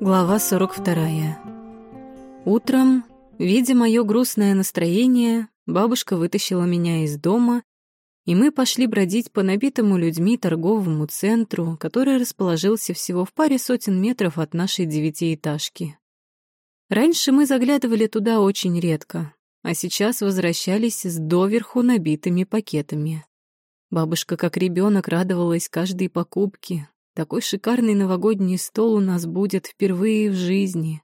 Глава 42. Утром, видя мое грустное настроение, бабушка вытащила меня из дома, и мы пошли бродить по набитому людьми торговому центру, который расположился всего в паре сотен метров от нашей девятиэтажки. Раньше мы заглядывали туда очень редко, а сейчас возвращались с доверху набитыми пакетами. Бабушка как ребенок радовалась каждой покупке, такой шикарный новогодний стол у нас будет впервые в жизни,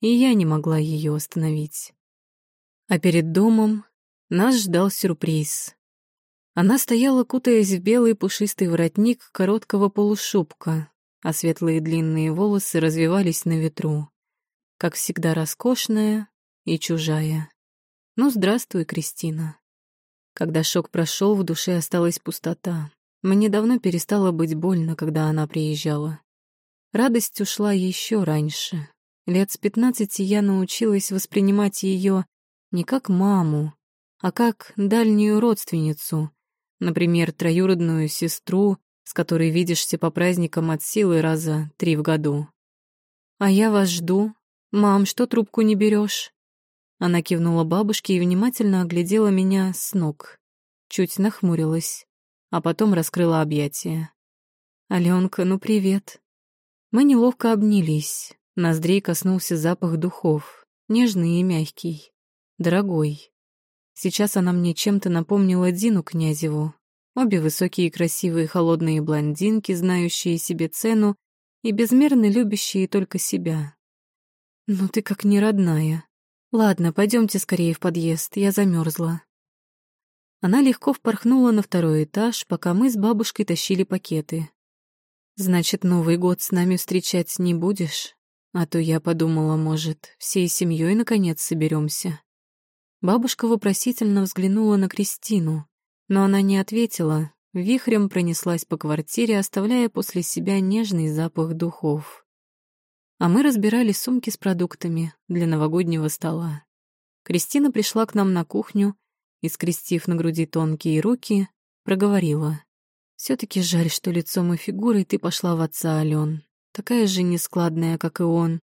и я не могла ее остановить. А перед домом нас ждал сюрприз. Она стояла, кутаясь в белый пушистый воротник короткого полушубка, а светлые длинные волосы развивались на ветру. Как всегда роскошная и чужая. Ну, здравствуй, Кристина. Когда шок прошел, в душе осталась пустота. Мне давно перестало быть больно, когда она приезжала. Радость ушла еще раньше. Лет с пятнадцати я научилась воспринимать ее не как маму, а как дальнюю родственницу, например, троюродную сестру, с которой видишься по праздникам от силы раза три в году. «А я вас жду. Мам, что трубку не берешь? Она кивнула бабушке и внимательно оглядела меня с ног. Чуть нахмурилась а потом раскрыла объятия. «Аленка, ну привет». Мы неловко обнялись. Ноздрей коснулся запах духов, нежный и мягкий, дорогой. Сейчас она мне чем-то напомнила Дину Князеву. Обе высокие, красивые, холодные блондинки, знающие себе цену и безмерно любящие только себя. «Ну ты как не родная. Ладно, пойдемте скорее в подъезд, я замерзла. Она легко впорхнула на второй этаж, пока мы с бабушкой тащили пакеты. «Значит, Новый год с нами встречать не будешь? А то я подумала, может, всей семьей наконец соберемся. Бабушка вопросительно взглянула на Кристину, но она не ответила, вихрем пронеслась по квартире, оставляя после себя нежный запах духов. А мы разбирали сумки с продуктами для новогоднего стола. Кристина пришла к нам на кухню, и, скрестив на груди тонкие руки, проговорила. все таки жаль, что лицом и фигурой ты пошла в отца, Ален. Такая же нескладная, как и он.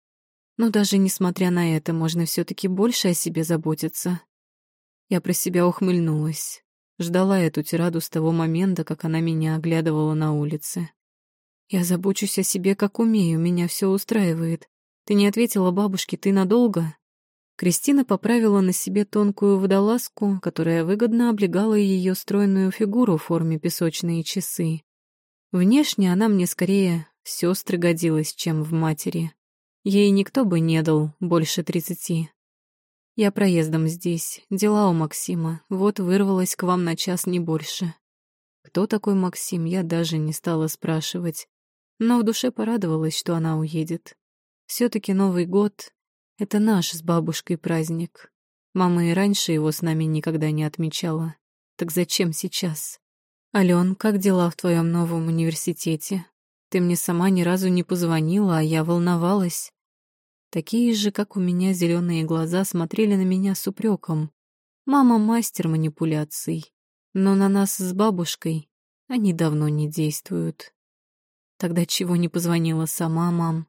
Но даже несмотря на это, можно все таки больше о себе заботиться. Я про себя ухмыльнулась. Ждала эту тираду с того момента, как она меня оглядывала на улице. Я забочусь о себе, как умею, меня все устраивает. Ты не ответила бабушке, ты надолго? Кристина поправила на себе тонкую водолазку, которая выгодно облегала ее стройную фигуру в форме песочные часы. Внешне она мне скорее в сестры годилась, чем в матери. Ей никто бы не дал больше тридцати. Я проездом здесь, дела у Максима, вот вырвалась к вам на час не больше. Кто такой Максим, я даже не стала спрашивать, но в душе порадовалась, что она уедет. все таки Новый год это наш с бабушкой праздник. Мама и раньше его с нами никогда не отмечала. Так зачем сейчас? Ален, как дела в твоем новом университете? Ты мне сама ни разу не позвонила, а я волновалась. Такие же, как у меня, зеленые глаза смотрели на меня с упреком. Мама мастер манипуляций, но на нас с бабушкой они давно не действуют. Тогда чего не позвонила сама, мам?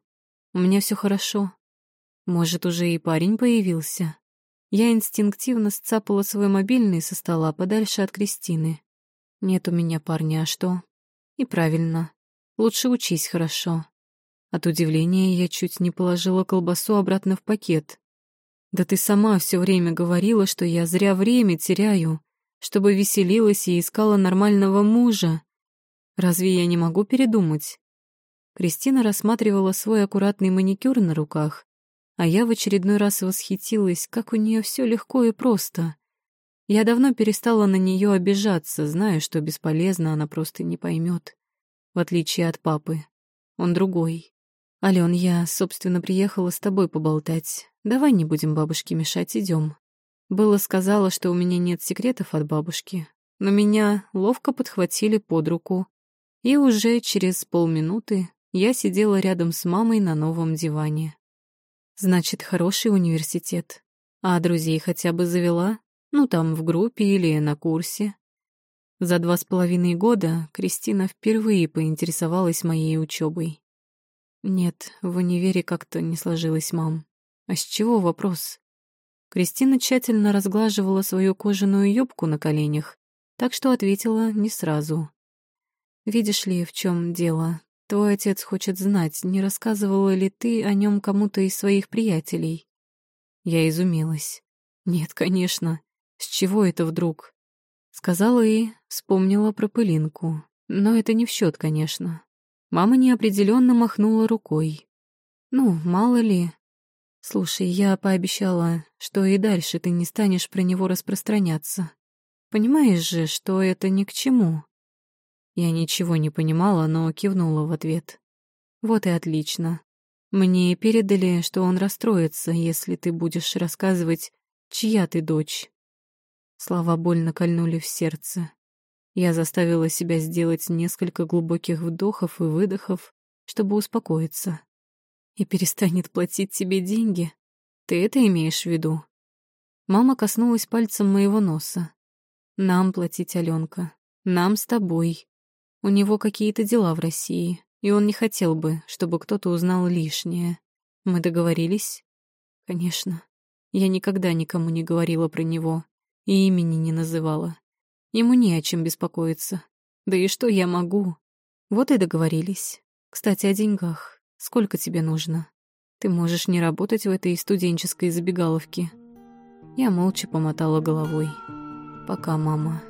У меня все хорошо. Может, уже и парень появился? Я инстинктивно сцапала свой мобильный со стола подальше от Кристины. Нет у меня парня, а что? И правильно. Лучше учись хорошо. От удивления я чуть не положила колбасу обратно в пакет. Да ты сама все время говорила, что я зря время теряю, чтобы веселилась и искала нормального мужа. Разве я не могу передумать? Кристина рассматривала свой аккуратный маникюр на руках а я в очередной раз восхитилась, как у нее все легко и просто. Я давно перестала на нее обижаться, зная, что бесполезно, она просто не поймет. В отличие от папы. Он другой. Ален, я, собственно, приехала с тобой поболтать. Давай не будем бабушке мешать, идем. Было сказала, что у меня нет секретов от бабушки, но меня ловко подхватили под руку, и уже через полминуты я сидела рядом с мамой на новом диване. Значит, хороший университет. А друзей хотя бы завела? Ну, там, в группе или на курсе. За два с половиной года Кристина впервые поинтересовалась моей учебой. Нет, в универе как-то не сложилось, мам. А с чего вопрос? Кристина тщательно разглаживала свою кожаную юбку на коленях, так что ответила не сразу. «Видишь ли, в чем дело? Твой отец хочет знать, не рассказывала ли ты о нем кому-то из своих приятелей?» Я изумилась. «Нет, конечно. С чего это вдруг?» Сказала и вспомнила про пылинку. Но это не в счет, конечно. Мама неопределенно махнула рукой. «Ну, мало ли. Слушай, я пообещала, что и дальше ты не станешь про него распространяться. Понимаешь же, что это ни к чему». Я ничего не понимала, но кивнула в ответ. «Вот и отлично. Мне передали, что он расстроится, если ты будешь рассказывать, чья ты дочь». Слова больно кольнули в сердце. Я заставила себя сделать несколько глубоких вдохов и выдохов, чтобы успокоиться. И перестанет платить тебе деньги? Ты это имеешь в виду? Мама коснулась пальцем моего носа. Нам платить, Аленка. Нам с тобой. У него какие-то дела в России, и он не хотел бы, чтобы кто-то узнал лишнее. Мы договорились? Конечно. Я никогда никому не говорила про него и имени не называла. Ему не о чем беспокоиться. Да и что я могу? Вот и договорились. Кстати, о деньгах. Сколько тебе нужно? Ты можешь не работать в этой студенческой забегаловке. Я молча помотала головой. Пока, мама.